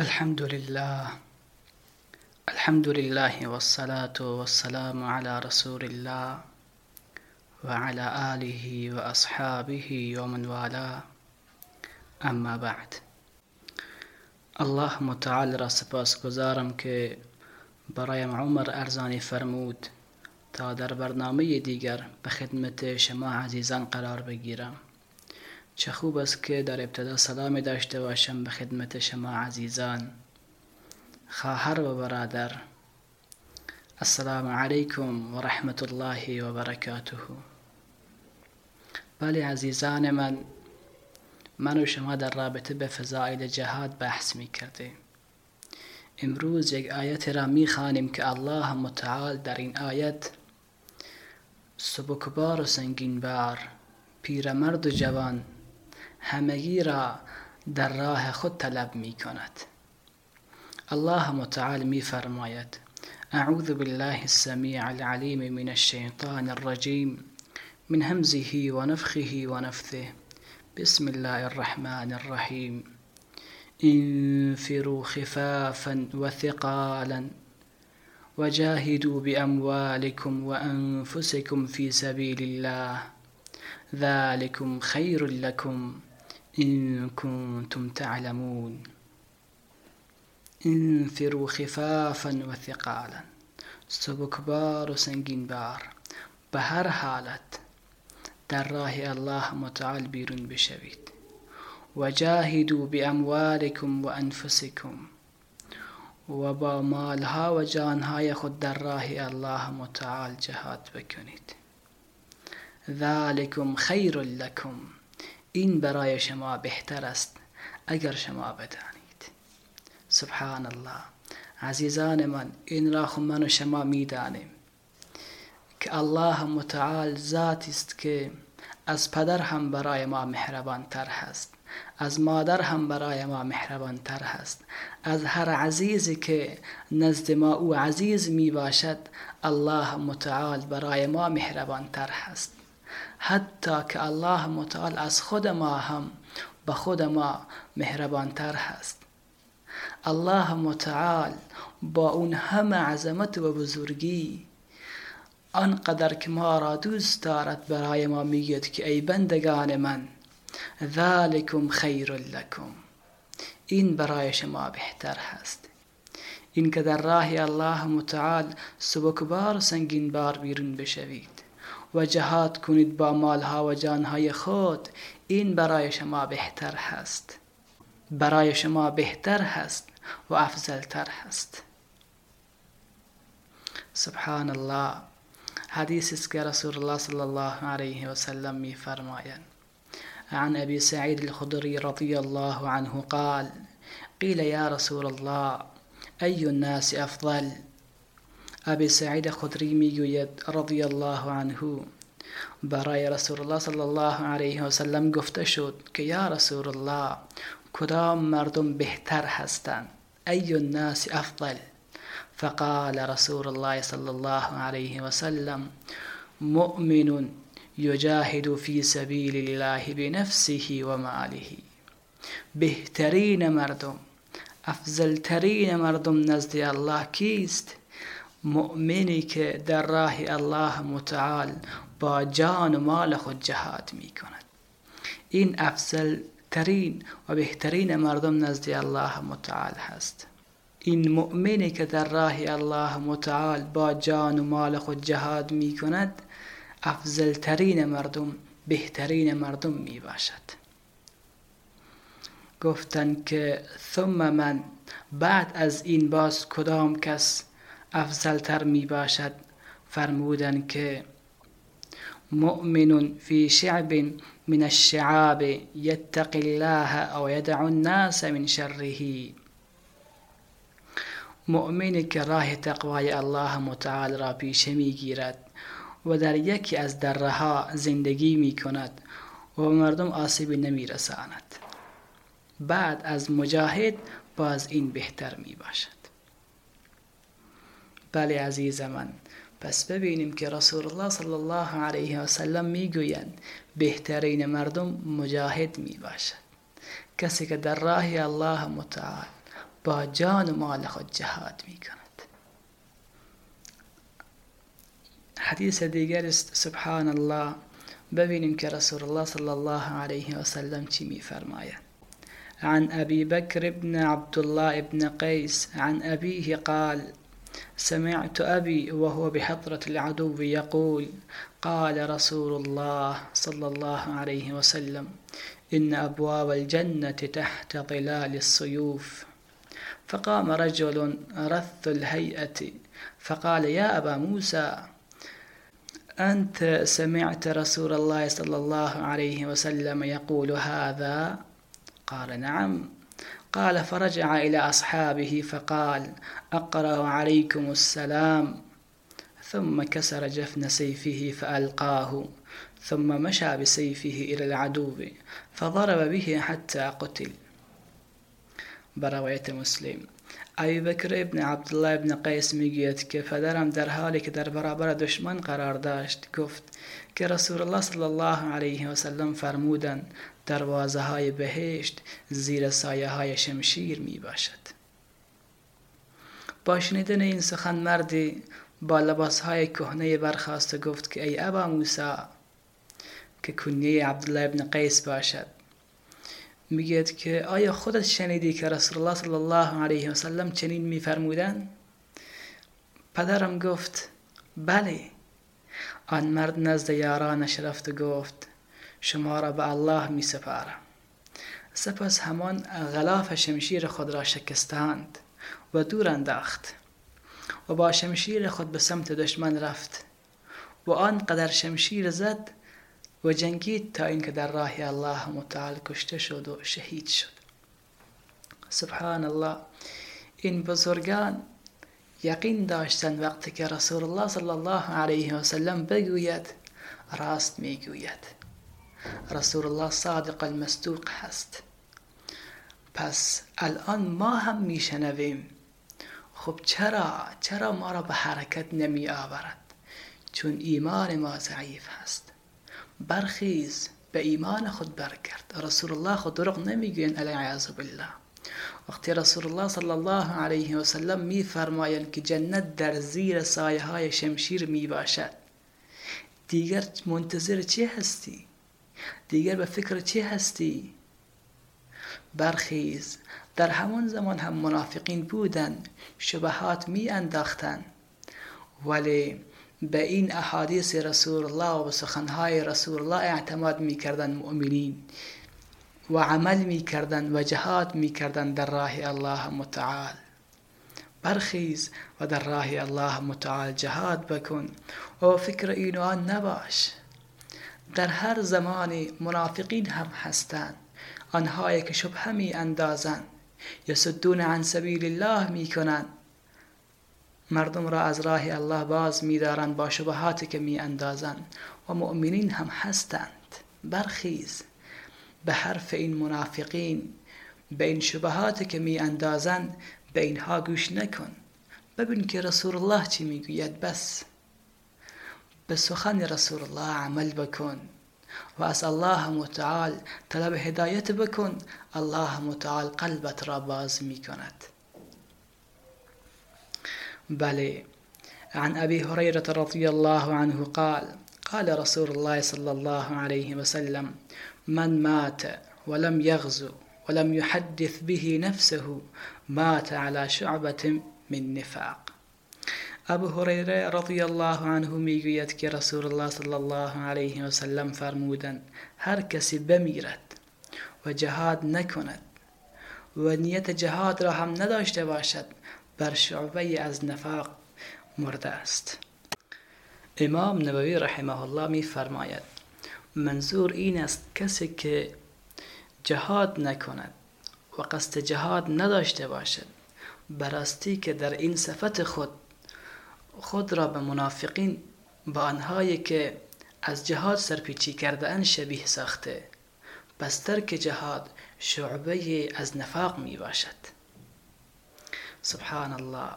الحمد لله الحمد لله والصلاة والسلام على رسول الله وعلى آله وأصحابه ومن والاه. أما بعد. الله متعال را سپاس گذارم که برایم عمر ارزانی فرمود تا در برنامه دیگر به خدمت شما عزیزان قرار بگیرم. چه خوب است که در ابتدا سلامی داشته باشم به خدمت شما عزیزان. خواهر و برادر السلام علیکم و رحمت الله و برکاته. بله عزیزان من من و شما در رابطه به فضائل جهاد بحث می کردیم. امروز یک آیت را می خانیم که الله متعال در این آیت سبکبار و سنگینبار پیرمرد و جوان همگی را در راه خود طلب می کند. الله متعال می فرماید اعوذ بالله السمیع العلیم من الشیطان الرجیم من همزه ونفخه ونفثه بسم الله الرحمن الرحیم. انفروا خفافا وثقالا وجاهدوا بأموالكم وأنفسكم في سبيل الله. ذلكم خير لكم. إن كنتم تعلمون. انفروا خفافا و ثقالا سبکبار و سنگین بار به هر حالت. در راه الله متعال بیرون بشوید. و جاهدوا باموالکم و انفسکم و با مالها و جانهای خود الله متعال جهاد بکنید. ذلكم خیر لکم این برای شما بهتر است اگر شما بدانید. سبحان الله عزیزان من این را خب من و شما می‌دانیم که الله متعال ذاتی است که از پدر هم برای ما مهربان تر هست از مادر هم برای ما مهربان تر هست از هر عزیزی که نزد ما او عزیز می باشد الله متعال برای ما مهربان تر هست. حتی که الله متعال از خود ما هم به خود ما مهربانتر هست. الله متعال با اون همه عظمت و بزرگی آنقدر که ما را دوست دارد برای ما میگید که ای بندگان من ذالکم خیر لکم. این برای شما بهتر هست. این که در راه الله متعال سبکبار سنگین بار بیرون بشوید. و جهاد کنید با مالها و جانهای خود. این برای شما بهتر هست. برای شما بهتر هست و افضلتر هست. سبحان الله حدیث است رسول الله صلی الله علیه و سلم می فرمایند عن ابي سعيد الخدري رضي الله عنه قال قيل يا رسول الله أي الناس أفضل؟ ابی سعید خدری میگوید رضی الله عنه. برای رسول الله صلی الله علیه و سلم گفته شد که یا رسول الله کدام مردم بهتر هستند؟ ای الناس أفضل؟ فقال رسول الله صلی الله علیه و سلم مؤمن یجاهد فی سبیل الله بنفسه و ماله بهترین مردم أفضلترین مردم نزد الله کیست؟ مؤمنی که در راه الله متعال با جان و مال خود جهاد می کند این افضل ترین و بهترین مردم نزد الله متعال هست. این مؤمنی که در راه الله متعال با جان و مال خود جهاد می کند افضل ترین مردم بهترین مردم می باشد گفتن که ثم من بعد از این باز کدام کس افضلتر می باشد فرمودن که مؤمن في شعب من الشعاب يتقي الله او يدع الناس من شره مؤمنی که راه تقوای الله متعال را پیشه می گیرد و در یکی از دره زندگی می کند و مردم آسیبی نمی رساند بعد از مجاهد باز این بهتر می باشد بله عزیز من پس ببینیم که رسول الله صلی الله علیه و سلم میگویند بهترین مردم مجاهد می باشد کسی که در راه الله متعال با جان و مال خود جهاد می کند حدیث دیگر است سبحان الله ببینیم که رسول الله صلی الله علیه و سلم چی می فرماید عن أبي بكر بن عبد الله بن قيس عن أبيه قال سمعت أبي وهو بحضرة العدو يقول قال رسول الله صلى الله عليه وسلم إن أبواب الجنة تحت ظلال السيوف. فقام رجل رث الهيئة فقال يا أبا موسى أنت سمعت رسول الله صلى الله عليه وسلم يقول هذا؟ قال نعم. قال فرجع إلى أصحابه فقال أقرأ عليكم السلام. ثم كسر جفن سيفه فألقاه. ثم مشى بسيفه إلى العدو فضرب به حتى قتل. برواية مسلم. ابی بکر ابن عبدالله ابن قیس می‌گوید که پدرم در حالی که در برابر دشمن قرار داشت گفت که رسول الله صلی الله علیه و سلم فرمودند دروازه های بهشت زیر سایه های شمشیر می باشد با شنیدن این سخن مردی با لباس های کهنه برخواست گفت که ای ابا موسی که کنیه عبدالله ابن قیس باشد. میگید که آیا خودت شنیدی که رسول الله صلی الله علیه و سلم چنین میفرمودن؟ پدرم گفت بله. آن مرد نزد یارانش رفت و گفت شما را به الله می سپارم سپس همان غلاف شمشیر خود را شکستند و دور انداخت و با شمشیر خود به سمت دشمن رفت و آنقدر شمشیر زد و جنگید تا اینکه در راه الله متعال کشته شد و شهید شد. سبحان الله این بزرگان یقین داشتن وقتی که رسول الله صلی الله علیه و سلم بگوید راست می‌گوید. رسول الله صادق المصدوق هست. پس الان ما هم میشنویم. خب چرا؟ چرا ما را به حرکت نمی آورد چون ایمان ما ضعیف هست. برخیز به ایمان خود برگرد. رسول الله خود دروغ نمی‌گوین علیه بالله. وقتی رسول الله صلی الله علیه و سلم می فرمایند که جنت در زیر سایه های شمشیر می باشد دیگر منتظر چی هستی؟ دیگر به فکر چی هستی؟ برخیز. در همون زمان هم منافقین بودن شبهات می انداختن ولی به این احادیث رسول الله و سخنهای رسول الله اعتماد می کردن مؤمنین و عمل می کردن و جهاد می کردن در راه الله متعال. برخیز و در راه الله متعال جهاد بکن. و فکر این آن نباش. در هر زمانی منافقین هم هستند. آنهایی که شبه می اندازند یسدون عن سبیل الله می کنند مردم را از راه الله باز میدارند با شبهاتی که می اندازند و مؤمنین هم هستند. برخیز به حرف این منافقین به این شبهاتی که می اندازند به اینها گوش نکن. ببین که رسول الله چی می‌گوید بس. به سخن رسول الله عمل بکن. و از الله متعال طلب هدایت بکن. الله متعال قلبت را باز می کند بله عن أبي هريرة رضي الله عنه قال قال رسول الله صلى الله عليه وسلم من مات ولم يغزو ولم يحدث به نفسه مات على شعبة من نفاق. أبو هریره رضی الله عنه میگوید که رسول الله صلی الله علیه و سلم فرمودند هر کسی بمیرد و جهاد نکند و نیت جهاد را هم نداشته باشد بر شعبه از نفاق مرده است. امام نبوی رحمه الله می فرماید منظور این است کسی که جهاد نکند و قصد جهاد نداشته باشد براستی که در این صفت خود خود را به منافقین با آنهایی که از جهاد سرپیچی کرده ان شبیه ساخته پس ترک جهاد شعبه از نفاق می باشد. سبحان الله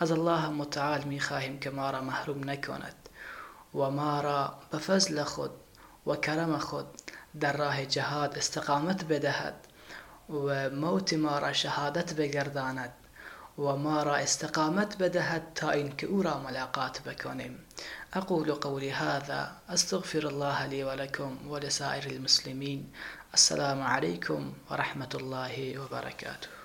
از الله متعال می خواهیم که ما را محروم نکند و ما را به فضل خود و کرم خود. در راه جهاد استقامت بدهد. و موت ما را شهادت بگرداند. و ما را استقامت بدهد تا اینکه أو را ملاقات بکنیم. أقول قولی هذا. أستغفر الله لي ولكم ولسائر المسلمين. السلام عليكم ورحمة الله وبركاته.